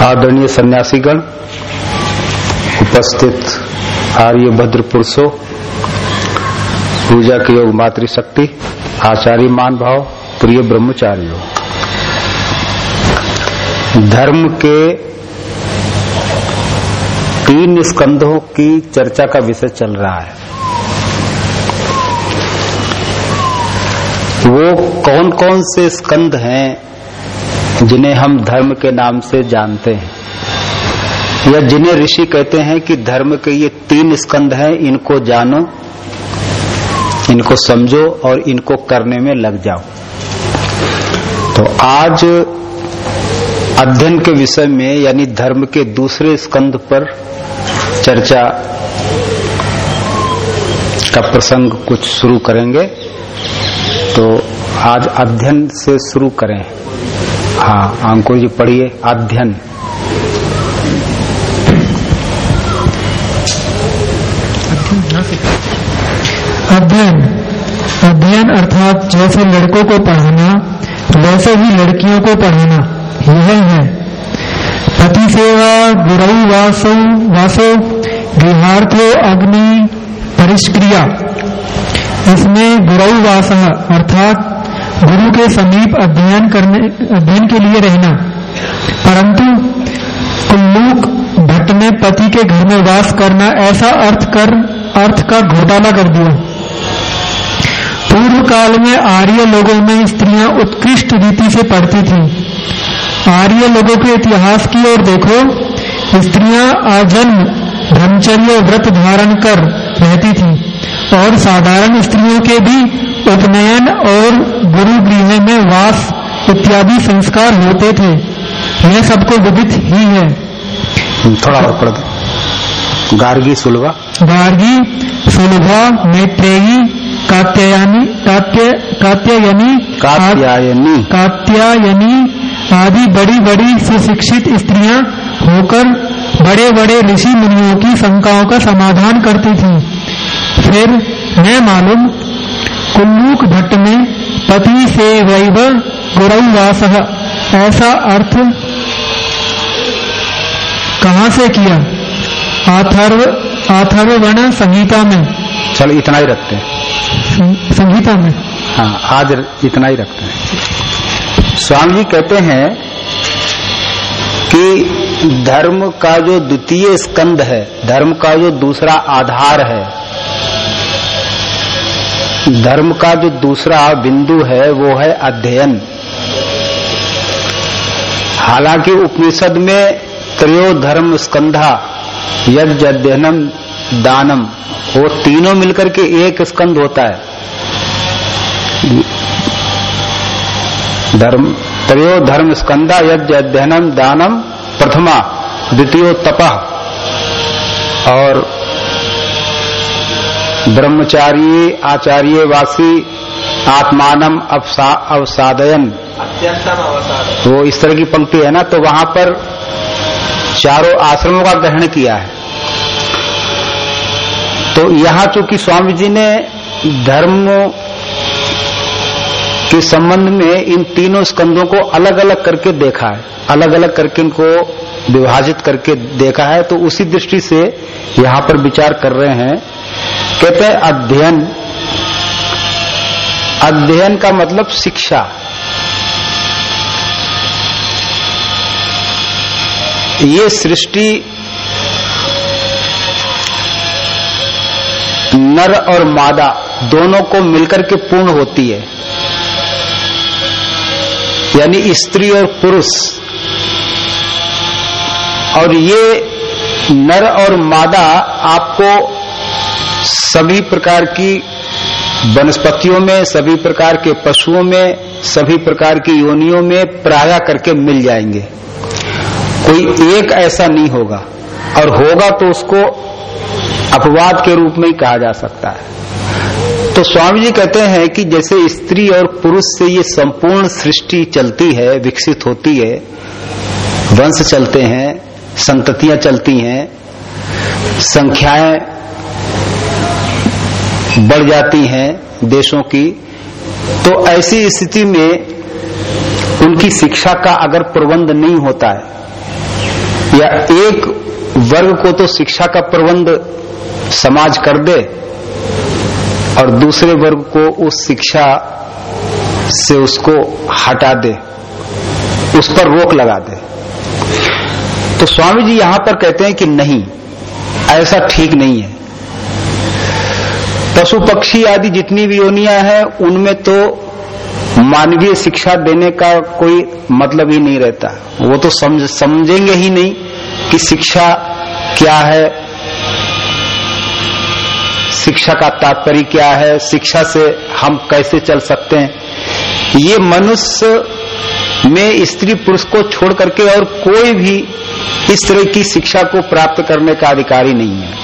आदरणीय सन्यासीगण, उपस्थित आर्य भद्र पुरुषों पूजा के योग मातृशक्ति, आचार्य मान भाव प्रिय ब्रह्मचारियों। धर्म के तीन स्कंधों की चर्चा का विषय चल रहा है। वो कौन कौन से स्कंध हैं जिन्हें हम धर्म के नाम से जानते हैं। या जिन्हें ऋषि कहते हैं कि धर्म के ये तीन स्कंध हैं, इनको जानो, इनको समझो और इनको करने में लग जाओ। तो आज अध्ययन के विषय में, यानी धर्म के दूसरे स्कंध पर चर्चा का प्रसंग कुछ शुरू करेंगे। तो आज अध्ययन से शुरू करें। हाँ अंकुर जी पढ़िए, अध्ययन। अध्ययन अध्ययन। अर्थात जैसे लड़कों को पढ़ाना, वैसे ही लड़कियों को पढ़ाना यही है पति सेवा, गुरु वासो वासो, गृहार्थो अग्नि, परिष्क्रिया। इसमें गुरु वास अर्थात गुरु के समीप अध्ययन करने, अध्ययन के लिए रहना परंतु कुल्लूक भट्ट ने पति के घर में वास करना, ऐसा अर्थ कर, अर्थ का घोटाला कर दिया पूर्व काल में आर्य लोगों में स्त्रियाँ उत्कृष्ट रीति से पढ़ती थीं। आर्य लोगों के इतिहास की ओर देखो, स्त्रियाँ आजन्म ब्रह्मचर्य व्रत धारण कर रहती थीं और साधारण स्त्रियों के भी उपनयन और गुरु गृह में वास इत्यादि संस्कार होते थे। यह सबको विदित ही है। थोड़ा और पढ़ दो। गार्गी सुलभा। गार्गी सुलभा मैत्रेयी कात्यायनी कात्य कात्यायनी कात्यायनी। कात्यायनी आदि बड़ी बड़ी सुशिक्षित स्त्रियाँ होकर बड़े बड़े ऋषि मुनियों की शंकाओं का समाधान करती थी। फिर मैं मालूम कुल्लूक भट्ट ने पति से वैव गुरवास ऐसा अर्थ कहाँ से किया? आथर्व आथर्वण संहिता में। चल इतना ही रखते हैं। संहिता में। हाँ आज इतना ही रखते हैं। स्वामी जी कहते हैं कि धर्म का जो द्वितीय स्कंद है धर्म का जो दूसरा आधार है धर्म का जो दूसरा बिंदु है, वो है अध्ययन। हालाँकि उपनिषद में त्रयो धर्म स्कंधा, यज्ञ, अध्ययनम, दानम, वो तीनों मिलकर के एक स्कंद होता है। धर्म त्रयो धर्म स्कंदा यज्ञ, अध्ययनम, दानम, प्रथमा द्वितीय तपह और ब्रह्मचारी आचार्य वासी आत्मानम अवसादयन। वो इस तरह की पंक्ति है ना तो वहाँ पर चारों आश्रमों का ग्रहण किया है। तो यहाँ चूँकि स्वामी जी ने धर्म के संबंध में इन तीनों स्कंदों को अलग अलग करके देखा है अलग अलग करके इनको विभाजित करके देखा है तो उसी दृष्टि से यहाँ पर विचार कर रहे हैं कहते हैं अध्ययन। अध्ययन का मतलब शिक्षा। ये सृष्टि नर और मादा दोनों को मिलकर के पूर्ण होती है। यानी स्त्री और पुरुष। और ये नर और मादा आपको सभी प्रकार की वनस्पतियों में, सभी प्रकार के पशुओं में, सभी प्रकार की योनियों में प्राया करके मिल जाएँगे। कोई एक ऐसा नहीं होगा। और होगा तो उसको अपवाद के रूप में ही कहा जा सकता है। तो स्वामी जी कहते हैं कि जैसे स्त्री और पुरुष से ये संपूर्ण सृष्टि चलती है, विकसित होती है, वंश चलते हैं, संततियाँ चलती हैं, संख्याएँ बढ़ जाती हैं देशों की तो ऐसी स्थिति में उनकी शिक्षा का अगर प्रबंध नहीं होता है, या एक वर्ग को तो शिक्षा का प्रबंध समाज कर दे और दूसरे वर्ग को उस शिक्षा से उसको हटा दे, उस पर रोक लगा दे। तो स्वामी जी यहाँ पर कहते हैं कि नहीं, ऐसा ठीक नहीं है। पशु पक्षी आदि जितनी भी योनियाँ हैं, उनमें तो मानवीय शिक्षा देने का कोई मतलब ही नहीं रहता। वो तो समझ, समझेंगे ही नहीं कि शिक्षा क्या है, शिक्षा का तात्पर्य क्या है, शिक्षा से हम कैसे चल सकते हैं। ये मनुष्य में स्त्री पुरुष को छोड़ करके और कोई भी इस तरह की शिक्षा को प्राप्त करने का अधिकारी नहीं है।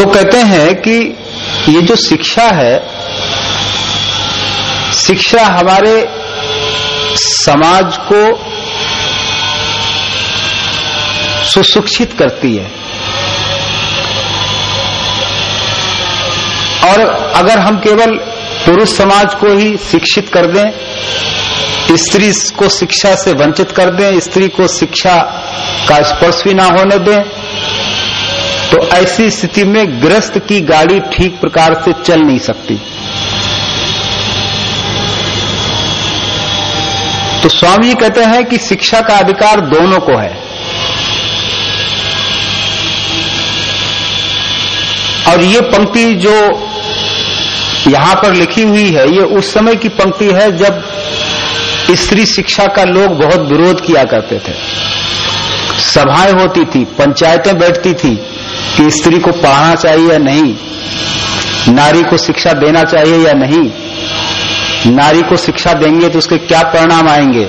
तो कहते हैं कि ये जो शिक्षा है, शिक्षा हमारे समाज को सुशिक्षित करती है। और अगर हम केवल पुरुष समाज को ही शिक्षित कर दें, स्त्री को शिक्षा से वंचित कर दें, स्त्री को शिक्षा का स्पर्श भी ना होने दें तो ऐसी स्थिति में ग्रस्त की गाड़ी ठीक प्रकार से चल नहीं सकती। तो स्वामी कहते हैं कि शिक्षा का अधिकार दोनों को है। और ये पंक्ति जो यहाँ पर लिखी हुई है, ये उस समय की पंक्ति है जब स्त्री शिक्षा का लोग बहुत विरोध किया करते थे। सभाएँ होती थी, पंचायतें बैठती थी कि स्त्री को पढ़ाना चाहिए या नहीं? नारी को शिक्षा देना चाहिए या नहीं? नारी को शिक्षा देंगे तो उसके क्या परिणाम आएँगे?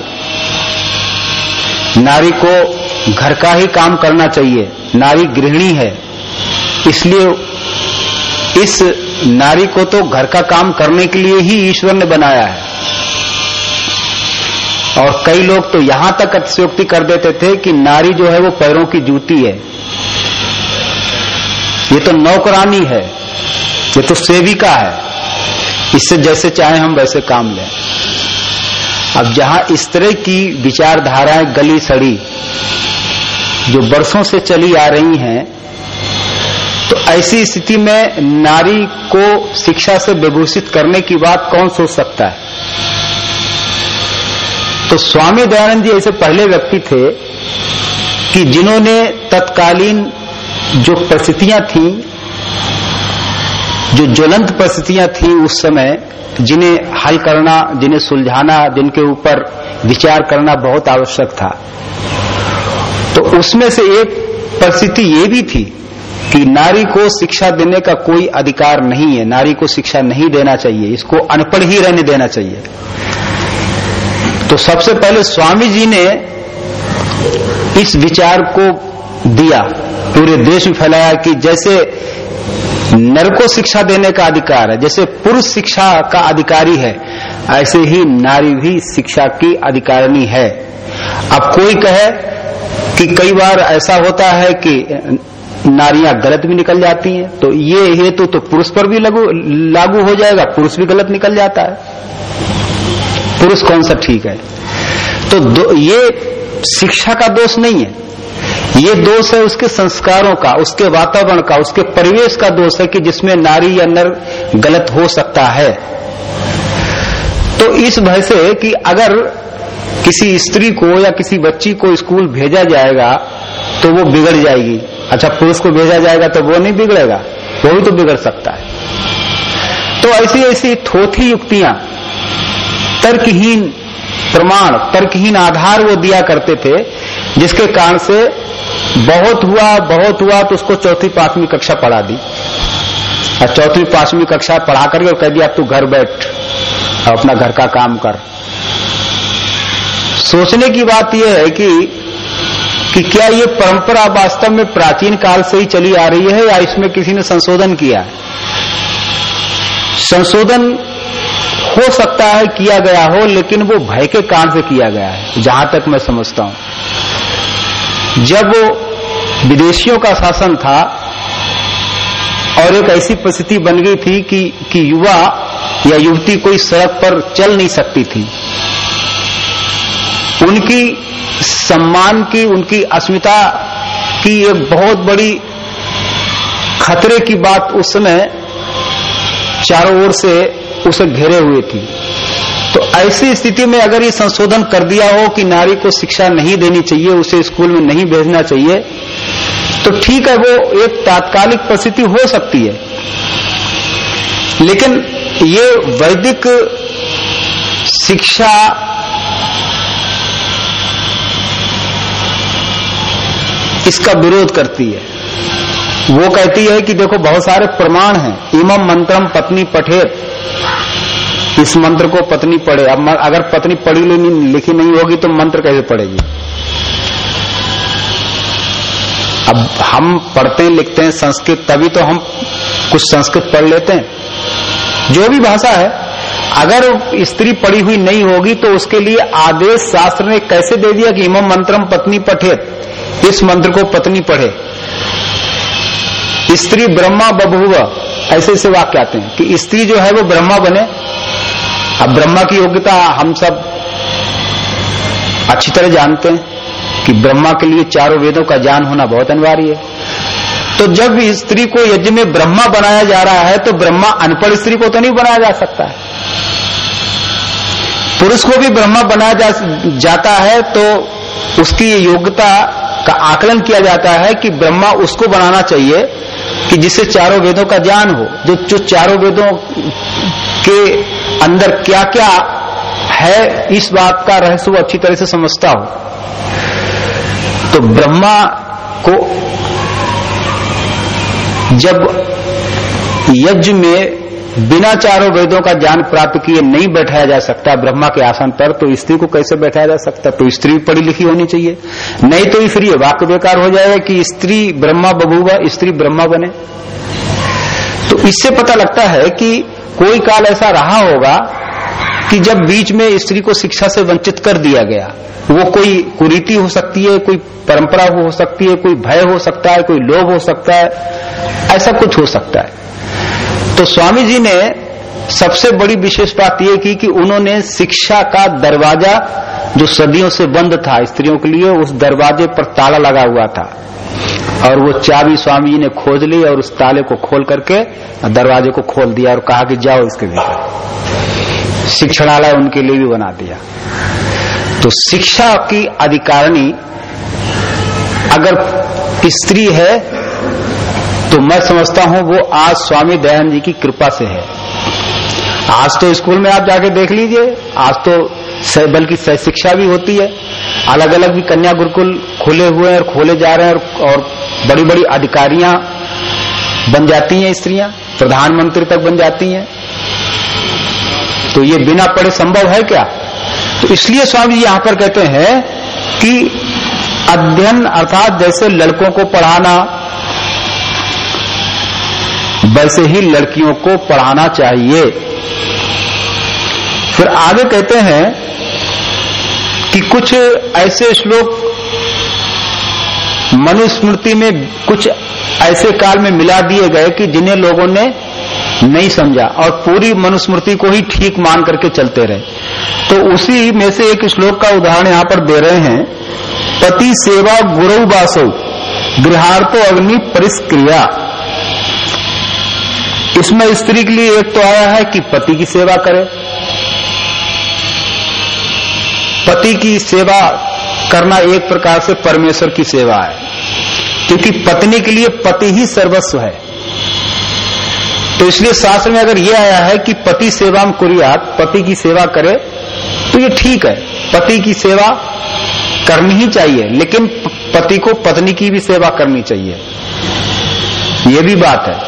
नारी को घर का ही काम करना चाहिए। नारी गृहिणी है। इसलिए इस नारी को तो घर का काम करने के लिए ही ईश्वर ने बनाया है। और कई लोग तो यहाँ तक अतिशयोक्ति कर देते थे कि नारी जो है वो पैरों की जूती है। ये तो नौकरानी है, ये तो सेविका है। इससे जैसे चाहे हम वैसे काम लें। अब जहाँ इस तरह की विचारधाराएँ गली सड़ी, जो बरसों से चली आ रही हैं तो ऐसी स्थिति में नारी को शिक्षा से विभूषित करने की बात कौन सोच सकता है? तो स्वामी दयानंद जी ऐसे पहले व्यक्ति थे कि जिन्होंने तत्कालीन जो परिस्थितियाँ थी, जो ज्वलंत परिस्थितियाँ थी उस समय, जिन्हें हल करना, जिन्हें सुलझाना, जिनके ऊपर विचार करना बहुत आवश्यक था। तो उसमें से एक परिस्थिति ये भी थी कि नारी को शिक्षा देने का कोई अधिकार नहीं है। नारी को शिक्षा नहीं देना चाहिए, इसको अनपढ़ ही रहने देना चाहिए। तो सबसे पहले स्वामी जी ने इस विचार को दिया। पूरे देश में फैलाया कि जैसे नर को शिक्षा देने का अधिकार है जैसे पुरुष शिक्षा का अधिकारी है ऐसे ही नारी भी शिक्षा की अधिकारिणी है। अब कोई कहे कि कई बार ऐसा होता है कि नारियाँ गलत भी निकल जाती हैं तो ये हेतु तो, तो पुरुष पर भी लागू लागू हो जाएगा पुरुष भी गलत निकल जाता है। पुरुष कौन सा ठीक है? तो ये शिक्षा का दोष नहीं है। ये दोष है उसके संस्कारों का, उसके वातावरण का, उसके परिवेश का दोष है कि जिसमें नारी या नर गलत हो सकता है। तो इस भय से कि अगर किसी स्त्री को या किसी बच्ची को स्कूल भेजा जाएगा तो वो बिगड़ जाएगी। अच्छा पुरुष को भेजा जाएगा तो वो नहीं बिगड़ेगा, वो भी तो बिगड़ सकता है। तो ऐसी ऐसी थोथी युक्तियाँ, तर्कहीन प्रमाण, तर्कहीन आधार वो दिया करते थे जिसके कारण से बहुत हुआ बहुत हुआ तो उसको चौथी पांचवी कक्षा पढ़ा दी। और चौथी पांचवी कक्षा पढ़ा करके और कह दिया तू घर बैठ और अपना घर का काम कर। सोचने की बात यह है कि कि क्या ये परंपरा वास्तव में प्राचीन काल से ही चली आ रही है या इसमें किसी ने संशोधन किया संशोधन हो सकता है किया गया हो, लेकिन वो भय के कारण से किया गया है, जहाँ तक मैं समझता हूँ। जब विदेशियों का शासन था और एक ऐसी परिस्थिति बन गई थी कि कि युवा या युवती कोई सड़क पर चल नहीं सकती थी। उनकी सम्मान की, उनकी अस्मिता की एक बहुत बड़ी खतरे की बात उस समय चारों ओर से उसे घेरे हुए थी। ऐसी स्थिति में अगर ये संशोधन कर दिया हो कि नारी को शिक्षा नहीं देनी चाहिए, उसे स्कूल में नहीं भेजना चाहिए तो ठीक है, वो एक तात्कालिक परिस्थिति हो सकती है। लेकिन ये वैदिक शिक्षा इसका विरोध करती है। वो कहती है कि देखो, बहुत सारे प्रमाण हैं। इमम मंत्रम पत्नी पठेत। इस मंत्र को पत्नी पढ़े। अब अगर पत्नी पढ़ी लिखी नहीं होगी तो मंत्र कैसे पढ़ेगी? अब हम पढ़ते हैं, लिखते हैं संस्कृत, तभी तो हम कुछ संस्कृत पढ़ लेते हैं। जो भी भाषा है, अगर स्त्री पढ़ी हुई नहीं होगी तो उसके लिए आदेश शास्त्र ने कैसे दे दिया कि इमम मंत्रम पत्नी पठे? इस मंत्र को पत्नी पढ़े। स्त्री ब्रह्मा बबुआ ऐसे ऐसे वाक्य आते हैं कि स्त्री जो है, वो ब्रह्मा बने अब ब्रह्मा की योग्यता हम सब अच्छी तरह जानते हैं कि ब्रह्मा के लिए चारों वेदों का ज्ञान होना बहुत अनिवार्य है। तो जब स्त्री को यज्ञ में ब्रह्मा बनाया जा रहा है तो ब्रह्मा अनपढ़ स्त्री को तो नहीं बनाया जा सकता है। पुरुष को भी ब्रह्मा बनाया जा, जाता है तो उसकी योग्यता का आकलन किया जाता है कि ब्रह्मा उसको बनाना चाहिए कि जिससे चारों वेदों का ज्ञान हो। जो जो चारों वेदों के अंदर क्या क्या है, इस बात का रहस्य वो अच्छी तरह से समझता हो। तो ब्रह्मा को जब यज्ञ में बिना चारों वेदों का ज्ञान प्राप्त किए नहीं बैठाया जा सकता ब्रह्मा के आसन पर तो स्त्री को कैसे बैठाया जा सकता? तो स्त्री पढ़ी लिखी होनी चाहिए। नहीं तो फिर ये वाक्य बेकार हो जाएगा कि स्त्री ब्रह्मा बबूबा स्त्री ब्रह्मा बने। तो इससे पता लगता है कि कोई काल ऐसा रहा होगा कि जब बीच में स्त्री को शिक्षा से वंचित कर दिया गया, वो कोई कुरीति हो सकती है, कोई परंपरा हो सकती है, कोई भय हो सकता है, कोई लोभ हो सकता है, ऐसा कुछ हो सकता है। तो स्वामी जी ने सबसे बड़ी विशेष बात यह की कि उन्होंने शिक्षा का दरवाज़ा जो सदियों से बंद था स्त्रियों के लिए, उस दरवाजे पर ताला लगा हुआ था। और वो चाबी स्वामी जी ने खोज ली और उस ताले को खोल करके दरवाजे को खोल दिया और कहा कि जाओ इसके भीतर। शिक्षणालय उनके लिए भी बना दिया। तो शिक्षा की अधिकारिणी, अगर स्त्री है तो मैं समझता हूँ वो आज स्वामी दयानंद जी की कृपा से है। आज तो स्कूल में आप जाके देख लीजिए, आज तो बल्कि शिक्षा भी होती है। अलग अलग भी कन्या गुरुकुल खुले हुए हैं और खोले जा रहे हैं और, बड़ी बड़ी अधिकारियाँ बन जाती हैं स्त्रियाँ प्रधानमंत्री तक बन जाती हैं। तो ये बिना पढ़े संभव है क्या? तो इसलिए स्वामी जी यहाँ पर कहते हैं कि अध्ययन अर्थात जैसे लड़कों को पढ़ाना वैसे ही लड़कियों को पढ़ाना चाहिए। फिर आगे कहते हैं कि कुछ ऐसे श्लोक मनुस्मृति में कुछ ऐसे काल में मिला दिए गए कि जिन्हें लोगों ने नहीं समझा और पूरी मनुस्मृति को ही ठीक मान करके चलते रहे। तो उसी में से एक श्लोक का उदाहरण यहाँ पर दे रहे हैं। पति सेवा गुरु बासो गृहार्थो अग्नि परिष्क्रिया इसमें स्त्री के लिए एक तो आया है कि पति की सेवा करे। पति की सेवा करना एक प्रकार से परमेश्वर की सेवा है। क्योंकि पत्नी के लिए पति ही सर्वस्व है। तो इसलिए शास्त्र में अगर यह आया है कि पति सेवा में कुरियात, पति की सेवा करे तो ये ठीक है। पति की सेवा करनी ही चाहिए, लेकिन पति को पत्नी की भी सेवा करनी चाहिए। ये भी बात है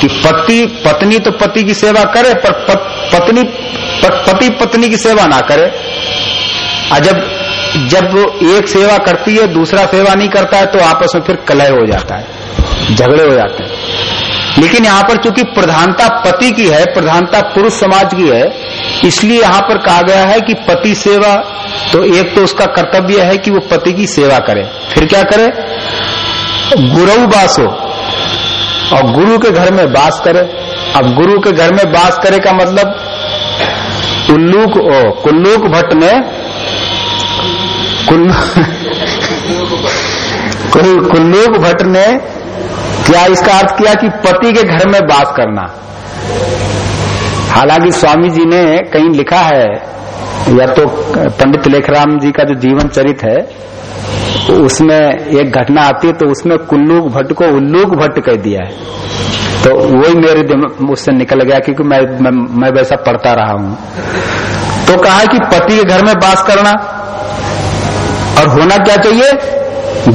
कि पति, पत्नी तो पति की सेवा करे, पर पत्नी पति पत्नी की सेवा ना करे। जब जब एक सेवा करती है, दूसरा सेवा नहीं करता है तो आपस में फिर कलह हो जाता है, झगड़े हो जाते हैं। लेकिन यहाँ पर चूँकि प्रधानता पति की है, प्रधानता पुरुष समाज की है, इसलिए यहाँ पर कहा गया है कि पति सेवा तो एक तो उसका कर्तव्य है कि वो पति की सेवा करे। फिर क्या करे? गुरु बासो। और गुरु के घर में बास करे। अब गुरु के घर में बास करे का मतलब उल्लूक, ओ, कुल्लूक भट्ट ने कुल्लूक भट्ट ने क्या इसका अर्थ किया कि पति के घर में बास करना? हालाँकि स्वामी जी ने कहीं लिखा है या तो पंडित लेखराम जी का जो जीवन चरित है उसमें एक घटना आती है तो उसमें कुल्लूक भट्ट को उल्लूक भट्ट कह दिया है। तो वही मेरे दिमाग उससे निकल गया क्योंकि मैं, मैं मैं वैसा पढ़ता रहा हूँ। तो कहा कि पति के घर में बास करना और होना क्या चाहिए?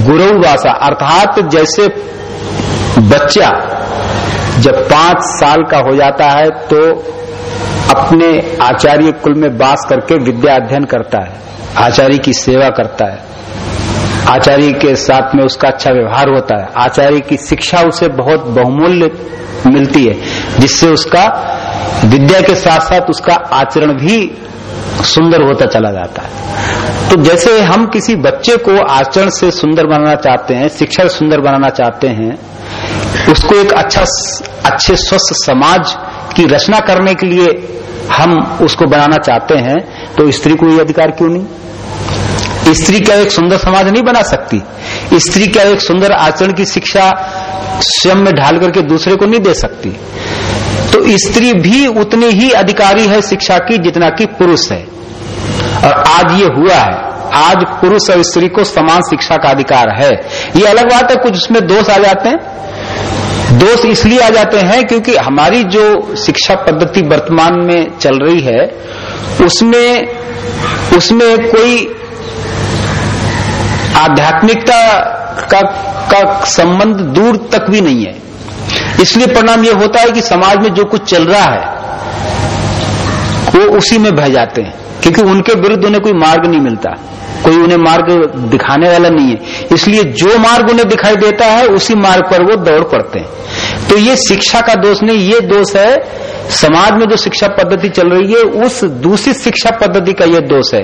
गुरु वासा। अर्थात जैसे बच्चा जब पाँच साल का हो जाता है तो अपने आचार्य कुल में बास करके विद्या अध्ययन करता है। आचार्य की सेवा करता है। आचार्य के साथ में उसका अच्छा व्यवहार होता है। आचार्य की शिक्षा उसे बहुत बहुमूल्य मिलती है, जिससे उसका विद्या के साथ साथ उसका आचरण भी सुंदर होता चला जाता है। तो जैसे हम किसी बच्चे को आचरण से सुंदर बनाना चाहते हैं शिक्षा सुंदर बनाना चाहते हैं, उसको एक अच्छा अच्छे स्वस्थ समाज की रचना करने के लिए हम उसको बनाना चाहते हैं तो स्त्री को ये अधिकार क्यों नहीं? स्त्री क्या एक सुंदर समाज नहीं बना सकती? स्त्री क्या एक सुंदर आचरण की शिक्षा स्वयं में ढाल करके दूसरे को नहीं दे सकती? तो स्त्री भी उतनी ही अधिकारी है शिक्षा की जितना कि पुरुष है। और आज ये हुआ है आज पुरुष और स्त्री को समान शिक्षा का अधिकार है। ये अलग बात है कुछ उसमें दोष आ जाते हैं। दोष इसलिए आ जाते हैं क्योंकि हमारी जो शिक्षा पद्धति वर्तमान में चल रही है उसमें उसमें कोई आध्यात्मिकता का, का संबंध दूर तक भी नहीं है। इसलिए परिणाम यह होता है कि समाज में जो कुछ चल रहा है, वो उसी में बह जाते हैं, क्योंकि उनके विरुद्ध उन्हें कोई मार्ग नहीं मिलता, कोई उन्हें मार्ग दिखाने वाला नहीं है। इसलिए जो मार्ग उन्हें दिखाई देता है, उसी मार्ग पर वो दौड़ पड़ते हैं। तो ये शिक्षा का दोष नहीं, ये दोष है, समाज में जो शिक्षा पद्धति चल रही है, उस दूसरी शिक्षा पद्धति का ये दोष है,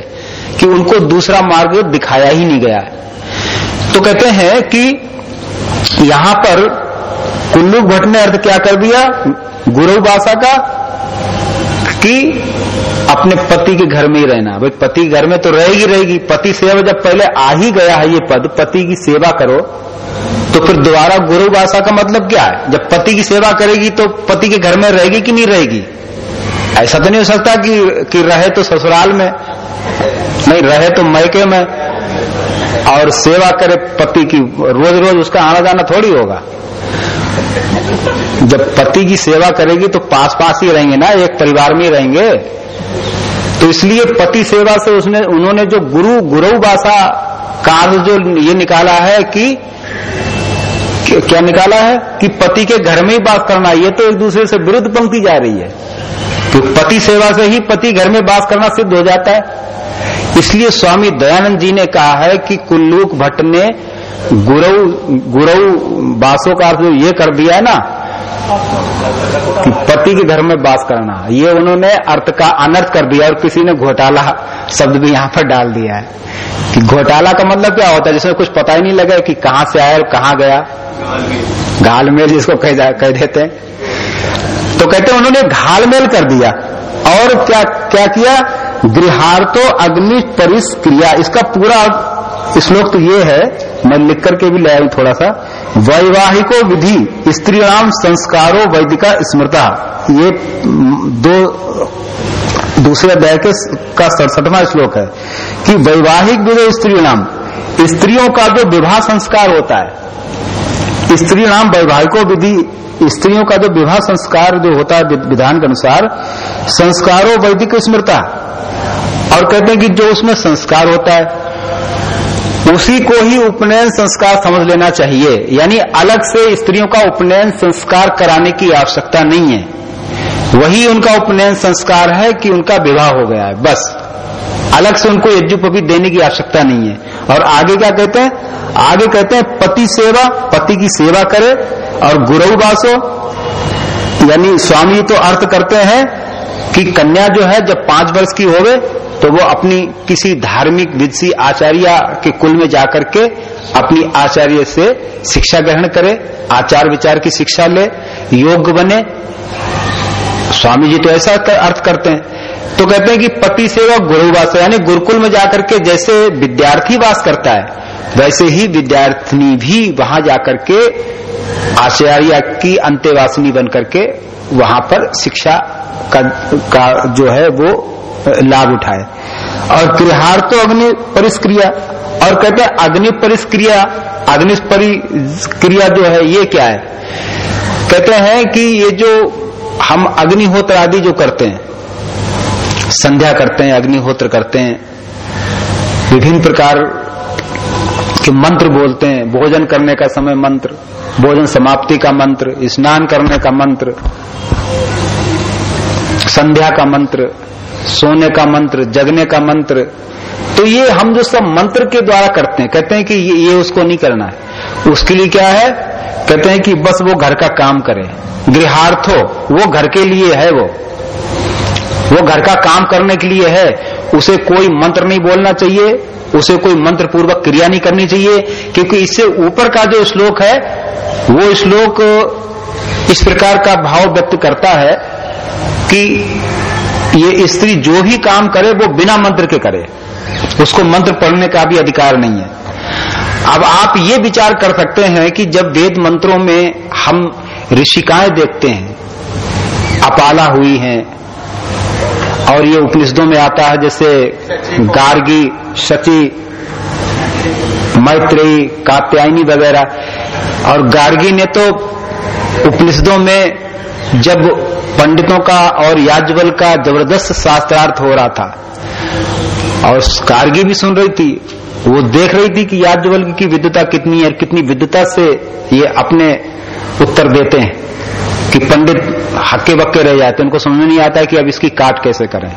कि उनको दूसरा मार्ग दिखाया ही नहीं गया तो कहते हैं कि यहाँ पर कुल्लू भट्ट ने अर्थ क्या कर दिया? गुरु भाषा का कि अपने पति के घर में ही रहना। भाई, पति घर में तो रहेगी रहेगी। पति सेवा जब पहले आ ही गया है ये पद, पति की सेवा करो तो फिर दोबारा गुरु भाषा का मतलब क्या है? जब पति की सेवा करेगी तो पति के घर में रहेगी कि नहीं रहेगी? ऐसा तो नहीं हो सकता कि कि रहे तो ससुराल में, नहीं, रहे तो मैके में, और सेवा करे पति की। रोज रोज उसका आना जाना थोड़ी होगा। जब पति की सेवा करेगी तो पास पास ही रहेंगे ना, एक परिवार में रहेंगे। तो इसलिए पति सेवा से उसने, उन्होंने जो गुरु गुरु भाषा का जो ये निकाला है कि क्या निकाला है? कि पति के घर में ही बात करना, ये तो एक दूसरे से विरुद्ध पंक्ति जा रही है। तो पति सेवा से ही पति घर में बात करना सिद्ध हो जाता है। इसलिए स्वामी दयानंद जी ने कहा है कि कुल्लूक भट्ट ने गुरु गुरु बासों का अर्थ ये कर दिया है ना कि पति के घर में बास करना। ये उन्होंने अर्थ का अनर्थ कर दिया और किसी ने घोटाला शब्द भी यहाँ पर डाल दिया है। कि घोटाला का मतलब क्या होता है? जिसमें कुछ पता ही नहीं लगा कि कहाँ से आया और कहाँ गया। घालमेल जिसको कह, कह देते हैं। तो कहते हैं उन्होंने घालमेल कर दिया। और क्या क्या किया? गृहार्थो अग्नि परिस्क्रिया इसका पूरा श्लोक तो ये है मैं लिख करके भी ले आई थोड़ा सा, वैवाहिको विधि, स्त्रीणाम संस्कारो वैदिका स्मृता। ये दो, दूसरे अध्याय के का सड़सठवा श्लोक है कि वैवाहिक विधि स्त्री नाम स्त्रियों का जो विवाह संस्कार होता है स्त्री नाम वैवाहिको विधि, स्त्रियों का जो विवाह संस्कार जो होता है विधान के अनुसार, संस्कारों वैदिक स्मृता। और कहते हैं कि जो उसमें संस्कार होता है उसी को ही उपनयन संस्कार समझ लेना चाहिए। यानी अलग से स्त्रियों का उपनयन संस्कार कराने की आवश्यकता नहीं है। वही उनका उपनयन संस्कार है कि उनका विवाह हो गया है, बस। अलग से उनको यज्ञोपवी देने की आवश्यकता नहीं है। और आगे क्या कहते हैं? आगे कहते हैं, पति सेवा, पति की सेवा करे और गुरु बासो। यानी स्वामी तो अर्थ करते हैं कि कन्या जो है, जब पाँच वर्ष की होवे तो वो अपनी किसी धार्मिक विदसी आचार्य के कुल में जाकर के अपनी आचार्य से शिक्षा ग्रहण करे आचार विचार की शिक्षा ले योग्य बने। स्वामी जी तो ऐसा कर, अर्थ करते हैं। तो कहते हैं कि पति सेवा गुरुवास यानी गुरुकुल में जाकर के जैसे विद्यार्थी वास करता है वैसे ही विद्यार्थिनी भी वहाँ जाकर के आचार्य की अंत्यवासिनी बन करके वहाँ पर शिक्षा का, का जो है वो लाभ उठाए। और गृहार तो अग्नि परिष्क्रिया, और कहते हैं अग्नि परिष्क्रिया, अग्नि परिक्रिया जो है, ये क्या है? कहते हैं कि ये जो हम अग्निहोत्र आदि जो करते हैं, संध्या करते हैं, अग्निहोत्र करते हैं, विभिन्न प्रकार के मंत्र बोलते हैं, भोजन करने का समय मंत्र, भोजन समाप्ति का मंत्र, स्नान करने का मंत्र, संध्या का मंत्र सोने का मंत्र जगने का मंत्र। तो ये हम जो सब मंत्र के द्वारा करते हैं कहते हैं कि ये, ये उसको नहीं करना है। उसके लिए क्या है? कहते हैं कि बस वो घर का काम करे। गृहार्थो वो घर के लिए है वो। वो घर का काम करने के लिए है। उसे कोई मंत्र नहीं बोलना चाहिए उसे कोई मंत्र पूर्वक क्रिया नहीं करनी चाहिए क्योंकि इससे ऊपर का जो श्लोक है वो श्लोक इस प्रकार का भाव व्यक्त करता है कि ये स्त्री जो भी काम करे, वो बिना मंत्र के करे। उसको मंत्र पढ़ने का भी अधिकार नहीं है। अब आप ये विचार कर सकते हैं कि जब वेद मंत्रों में हम ऋषिकाएँ देखते हैं, अपाला हुई हैं, और ये उपनिषदों में आता है, जैसे गार्गी, शची, मैत्रेयी, कात्यायनी वगैरह, और गार्गी ने तो उपनिषदों में जब पंडितों का और याजवल का ज़बरदस्त शास्त्रार्थ हो रहा था, और कारगी भी सुन रही थी, वो देख रही थी कि याजवल की विद्वता कितनी है कितनी विद्वता से ये अपने उत्तर देते हैं कि पंडित हक्के बक्के रह जाते उनको समझ नहीं आता कि अब इसकी काट कैसे करें।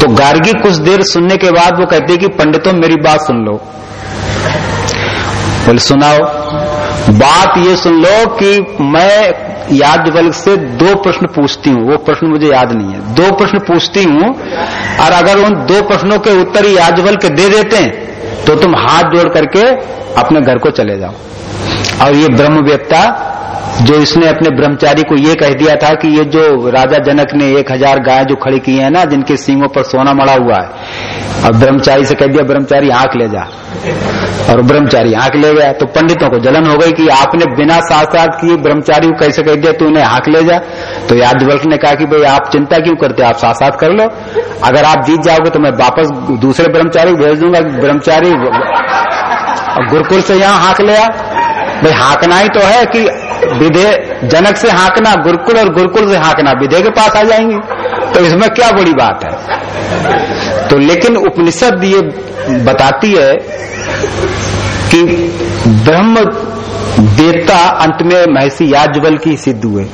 तो गार्गी कुछ देर सुनने के बाद वो कहते कि पंडितों, मेरी बात सुन लो। बोले, सुनाओ। बात ये सुन लो कि मैं यादवल्क से दो प्रश्न पूछती हूँ, वो प्रश्न मुझे याद नहीं है। दो प्रश्न पूछती हूँ, और अगर उन दो प्रश्नों के उत्तर याज्ञवल्क दे देते हैं तो तुम हाथ जोड़ करके अपने घर को चले जाओ। और ये ब्रह्मवेत्ता जो इसने अपने ब्रह्मचारी को ये कह दिया था कि ये जो राजा जनक ने एक हज़ार गाय जो खड़ी की है ना, जिनके सींगों पर सोना मड़ा हुआ है। अब ब्रह्मचारी से कह दिया, ब्रह्मचारी, आँख ले जा। और ब्रह्मचारी आँख ले गया। तो पंडितों को जलन हो गई कि आपने बिना साथ किए ब्रह्मचारी को कैसे कह दिया तू उन्हें आँख ले जा। तो यादवल्क ने कहा कि भाई, आप चिंता क्यों करते आप साथ कर लो। अगर आप जीत जाओगे तो मैं वापस दूसरे ब्रह्मचारी को भेज दूँगा ब्रह्मचारी, गुरुकुल से यहाँ हाँक लिया भाई हाँकना ही तो है कि विधे जनक से हाँकना, गुरुकुल और गुरुकुल से हाँकना, विधेय के पास आ जाएँगे। तो इसमें क्या बड़ी बात है? तो लेकिन उपनिषद ये बताती है कि ब्रह्म देवता अंत में महर्षि याजवल की सिद्ध हुए।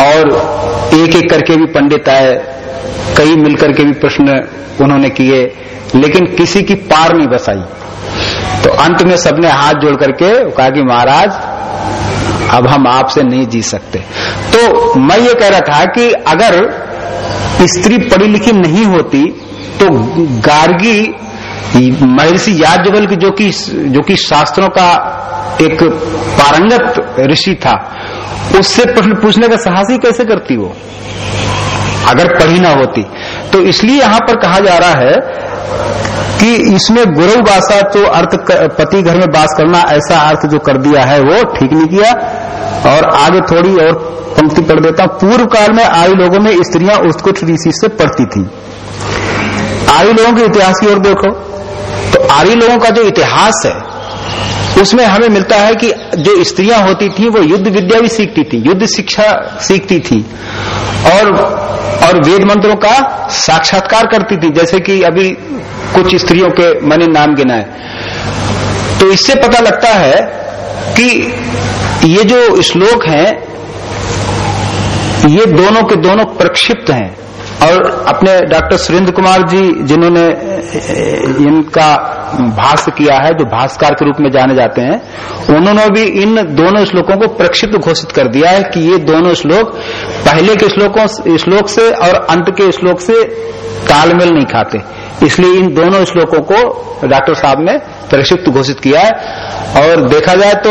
और एक एक करके भी पंडित आए, कई मिलकर के भी प्रश्न उन्होंने किए, लेकिन किसी की पार नहीं बसाई। तो अंत में सबने हाथ जोड़ करके कहा कि महाराज अब हम आपसे नहीं जी सकते। तो मैं ये कह रहा था कि अगर स्त्री पढ़ी लिखी नहीं होती तो गार्गी, महर्षि याज्ञवल्क जो कि जो कि शास्त्रों का एक पारंगत ऋषि था, उससे प्रश्न पूछने का साहस ही कैसे करती वो? अगर पढ़ी ना होती। तो इसलिए यहाँ पर कहा जा रहा है कि इसमें गुरु भाषा तो अर्थ पति घर में बास करना ऐसा अर्थ जो कर दिया है, वो ठीक नहीं किया। और आगे थोड़ी और पंक्ति पढ़ देता हूँ। पूर्व काल में आयु लोगों में स्त्रियाँ उत्कुट ऋषि से पढ़ती थी। आयु लोगों के इतिहास की ओर देखो तो आर्य लोगों का जो इतिहास है, उसमें हमें मिलता है कि जो स्त्रियाँ होती थी, वो युद्ध विद्या भी सीखती थी, युद्ध शिक्षा सीखती थी। और और वेद मंत्रों का साक्षात्कार करती थी, जैसे कि अभी कुछ स्त्रियों के मैंने नाम गिनाए। तो इससे पता लगता है कि ये जो श्लोक है ये दोनों के दोनों प्रक्षिप्त हैं। और अपने डॉक्टर सुरेंद्र कुमार जी, जिन्होंने इनका भाष्य किया है, जो भाष्यकार के रूप में जाने जाते हैं, उन्होंने भी इन दोनों श्लोकों को प्रक्षिप्त घोषित कर दिया है कि ये दोनों श्लोक पहले के श्लोकों श्लोक से और अंत के श्लोक से तालमेल नहीं खाते। इसलिए इन दोनों श्लोकों को डॉक्टर साहब ने प्रक्षिप्त घोषित किया है। और देखा जाए तो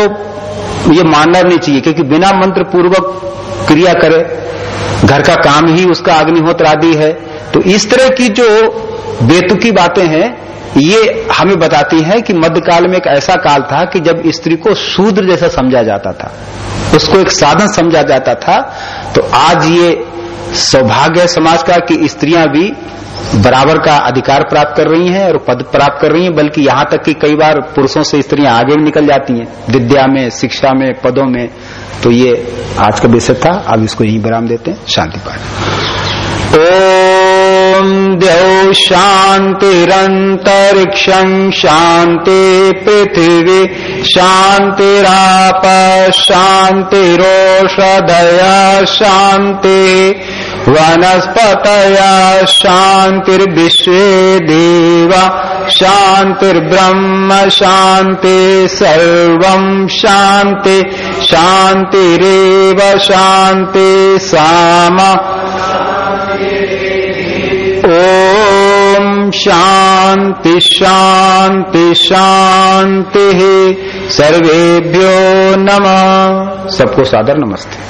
ये मानना नहीं चाहिए, क्योंकि बिना मंत्र पूर्वक क्रिया करे घर का काम ही उसका अग्निहोत्र आदि है। तो इस तरह की जो बेतुकी बातें हैं, ये हमें बताती है कि मध्यकाल में एक ऐसा काल था कि जब स्त्री को शूद्र जैसा समझा जाता था, उसको एक साधन समझा जाता था तो आज ये सौभाग्य है समाज का कि स्त्रियाँ भी बराबर का अधिकार प्राप्त कर रही हैं और पद प्राप्त कर रही हैं, बल्कि यहाँ तक कि कई बार पुरुषों से स्त्रियाँ आगे भी निकल जाती हैं, विद्या में, शिक्षा में, पदों में। तो ये आज का विषय था, अब इसको यहीं विराम देते हैं, शांति पाठ। ओम दौ शांतिरंतरिक्ष शांति पृथ्वी शांतिराप शांतिरोषधया शांति। वनस्पतया शान्तिर्विश्वे देवा शान्तिर्ब्रह्म शान्ति सर्वं शान्ति, शान्तिरेव शान्ति साम। ॐ शान्ति शान्ति, शान्तिः। सर्वेभ्यो नमः। सबको सादर नमस्ते।